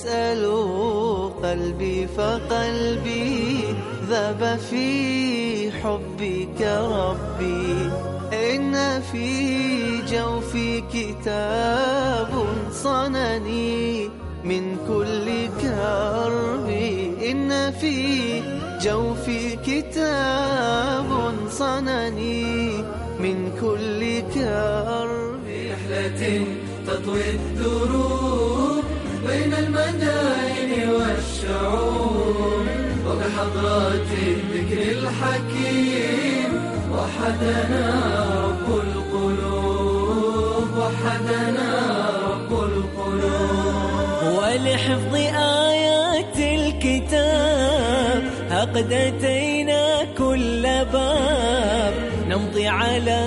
يسأل قلبي فقلبي ذاب في حبك ربي. إن في جوفي كتاب صنني من كل كرب. إن في جوفي كتاب صنني من كل كرب. رحلة تطوي الدروب بين المدائن والشعوب وبحضرات الذكر الحكيم وحدنا رب القلوب وحدنا رب القلوب. ولحفظ آيات الكتاب هقد أتينا كل باب. نمضي على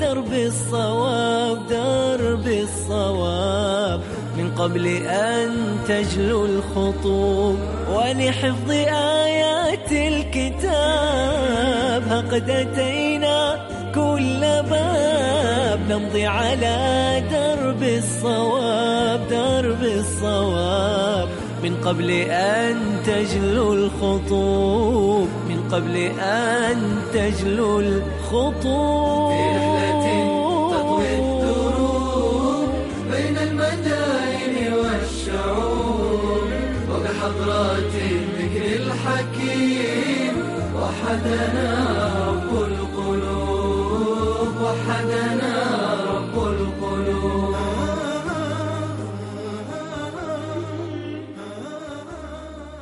درب الصواب درب الصواب. قبل أن تجلو الخطوب ولحفظ آيات الكتاب هقد أتينا كل باب نمضي على درب الصواب درب الصواب. من قبل أن تجلو الخطوب من قبل أن تجلو الخطوب. وبحضرات الذكر الحكيم وحدنا